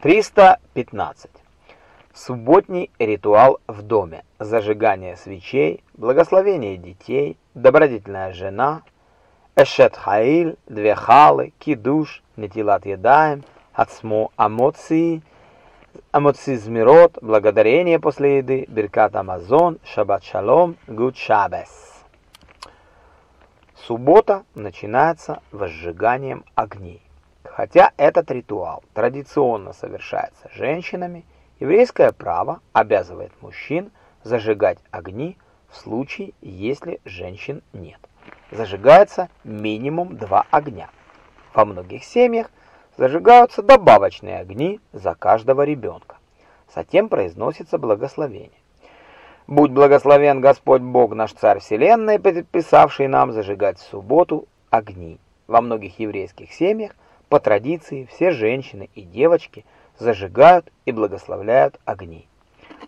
315. Субботний ритуал в доме. Зажигание свечей, благословение детей, добродетельная жена, эшет хаиль, две халы, кидуш, нетилат едаем, ацмо амоции, амоцизмирот, благодарение после еды, биркат амазон, шаббат шалом, гуд шабес. Суббота начинается возжиганием огней. Хотя этот ритуал традиционно совершается женщинами, еврейское право обязывает мужчин зажигать огни в случае, если женщин нет. Зажигается минимум два огня. Во многих семьях зажигаются добавочные огни за каждого ребенка. Затем произносится благословение. Будь благословен Господь Бог наш Царь Вселенной, предписавший нам зажигать в субботу огни. Во многих еврейских семьях по традиции все женщины и девочки зажигают и благословляют огни.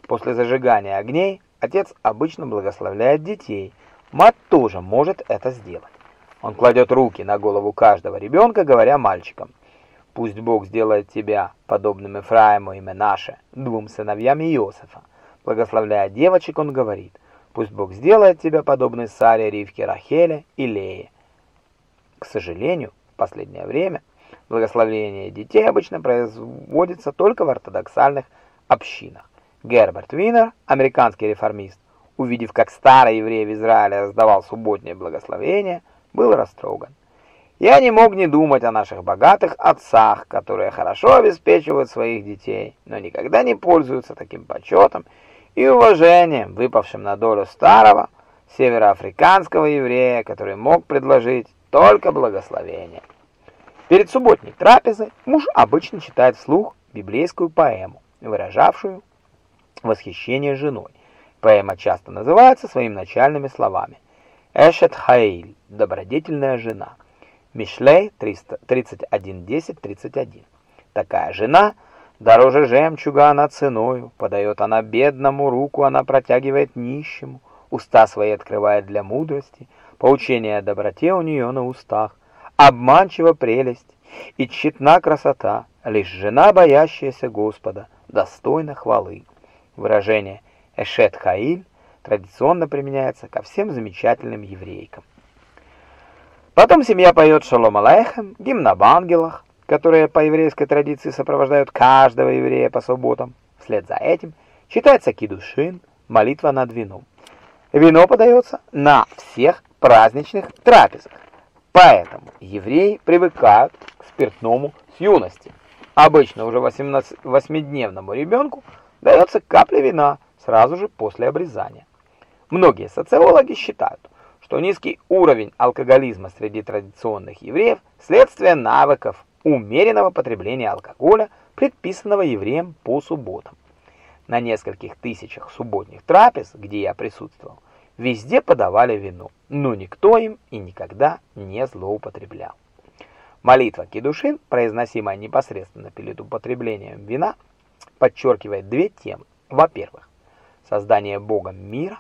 После зажигания огней отец обычно благословляет детей. Мать тоже может это сделать. Он кладет руки на голову каждого ребенка, говоря мальчикам, «Пусть Бог сделает тебя подобным Ефраиму и Менаше, двум сыновьям Иосифа». Благословляя девочек, он говорит, «Пусть Бог сделает тебя подобной Саре, Ривке, Рахеле и Лее». К сожалению, в последнее время Благословение детей обычно производится только в ортодоксальных общинах. Герберт Винер, американский реформист, увидев, как старый еврей в Израиле раздавал субботнее благословение, был растроган. Я не мог не думать о наших богатых отцах, которые хорошо обеспечивают своих детей, но никогда не пользуются таким почетом и уважением, выпавшим на долю старого североафриканского еврея, который мог предложить только благословение. Перед субботней трапезой муж обычно читает вслух библейскую поэму, выражавшую восхищение женой. Поэма часто называется своими начальными словами. Эшет Хаиль, добродетельная жена. Мишлей 31.10.31. Такая жена дороже жемчуга она ценою, подает она бедному, руку она протягивает нищему, уста свои открывает для мудрости, поучение о доброте у нее на устах. Обманчива прелесть и тщетна красота, лишь жена, боящаяся Господа, достойна хвалы. Выражение «эшет хаиль» традиционно применяется ко всем замечательным еврейкам. Потом семья поет «Шалом алейхем», гимн об ангелах, которые по еврейской традиции сопровождают каждого еврея по субботам. Вслед за этим читается кидушин, молитва над вином. Вино подается на всех праздничных трапезах. Поэтому евреи привыкают к спиртному с юности. Обычно уже 8-дневному ребенку дается капля вина сразу же после обрезания. Многие социологи считают, что низкий уровень алкоголизма среди традиционных евреев – следствие навыков умеренного потребления алкоголя, предписанного евреям по субботам. На нескольких тысячах субботних трапез, где я присутствовал, Везде подавали вино, но никто им и никогда не злоупотреблял. Молитва Кедушин, произносимая непосредственно перед употреблением вина, подчеркивает две темы. Во-первых, создание Богом мира.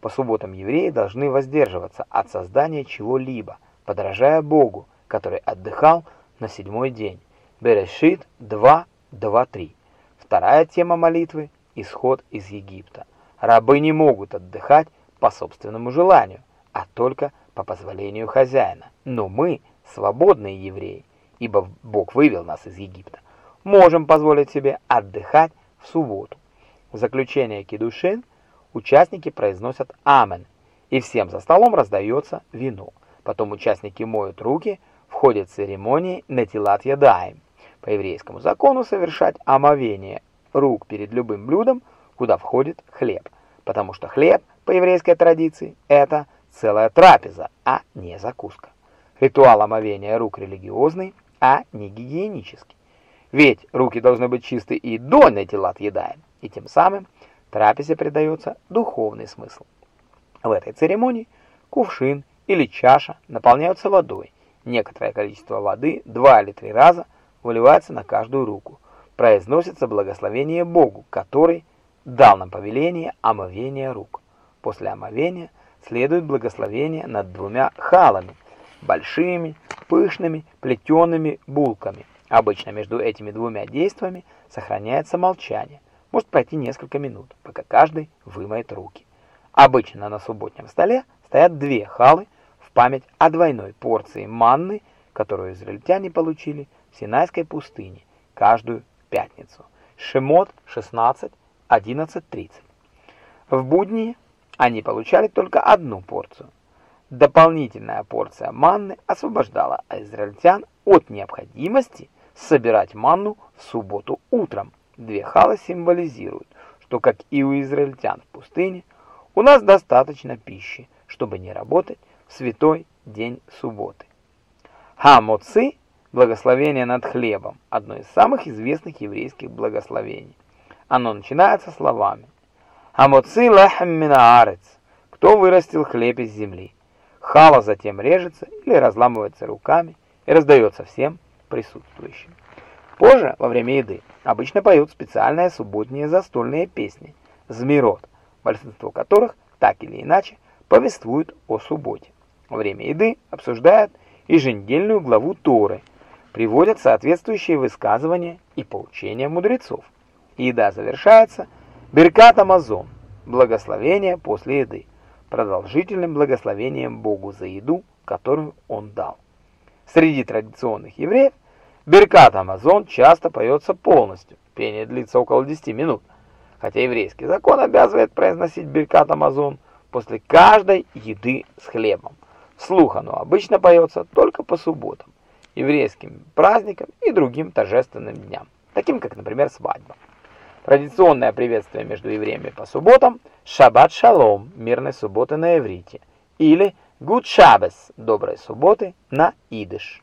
По субботам евреи должны воздерживаться от создания чего-либо, подражая Богу, который отдыхал на седьмой день. Берешит 2.2.3. Вторая тема молитвы – исход из Египта. Рабы не могут отдыхать по собственному желанию, а только по позволению хозяина. Но мы, свободные евреи, ибо Бог вывел нас из Египта, можем позволить себе отдыхать в субботу. В заключение кедушин участники произносят «Амен», и всем за столом раздается вино. Потом участники моют руки, в церемонии «Натилат ядаем». По еврейскому закону совершать омовение рук перед любым блюдом, куда входит хлеб, потому что хлеб – по еврейской традиции, это целая трапеза, а не закуска. Ритуал омовения рук религиозный, а не гигиенический. Ведь руки должны быть чисты и до тела отъедаем, и тем самым трапезе придается духовный смысл. В этой церемонии кувшин или чаша наполняются водой. Некоторое количество воды, два или три раза, выливается на каждую руку. Произносится благословение Богу, который дал нам повеление омовения рук. После омовения следует благословение над двумя халами, большими, пышными, плетеными булками. Обычно между этими двумя действиями сохраняется молчание. Может пройти несколько минут, пока каждый вымоет руки. Обычно на субботнем столе стоят две халы в память о двойной порции манны, которую израильтяне получили в Синайской пустыне каждую пятницу. Шемот 16, 11.30. В будни они получали только одну порцию. Дополнительная порция манны освобождала израильтян от необходимости собирать манну в субботу утром. Две халы символизируют, что, как и у израильтян в пустыне, у нас достаточно пищи, чтобы не работать в святой день субботы. Хамоци – благословение над хлебом, одно из самых известных еврейских благословений. Оно начинается словами «Хамоци лахам минаарец» – «Кто вырастил хлеб из земли?» Хала затем режется или разламывается руками и раздается всем присутствующим. Позже, во время еды, обычно поют специальные субботние застольные песни «Змирот», большинство которых так или иначе повествуют о субботе. Во время еды обсуждают еженедельную главу Торы, приводят соответствующие высказывания и поучения мудрецов. Еда завершается Беркат Амазон, благословение после еды, продолжительным благословением Богу за еду, которую Он дал. Среди традиционных евреев Беркат Амазон часто поется полностью, пение длится около 10 минут, хотя еврейский закон обязывает произносить Беркат Амазон после каждой еды с хлебом. Вслух оно обычно поется только по субботам, еврейским праздникам и другим торжественным дням, таким как, например, свадьба. Традиционное приветствие между евреями по субботам – «Шаббат шалом» – мирной субботы на иврите, или «Гуд шаббес» – доброй субботы на идыш.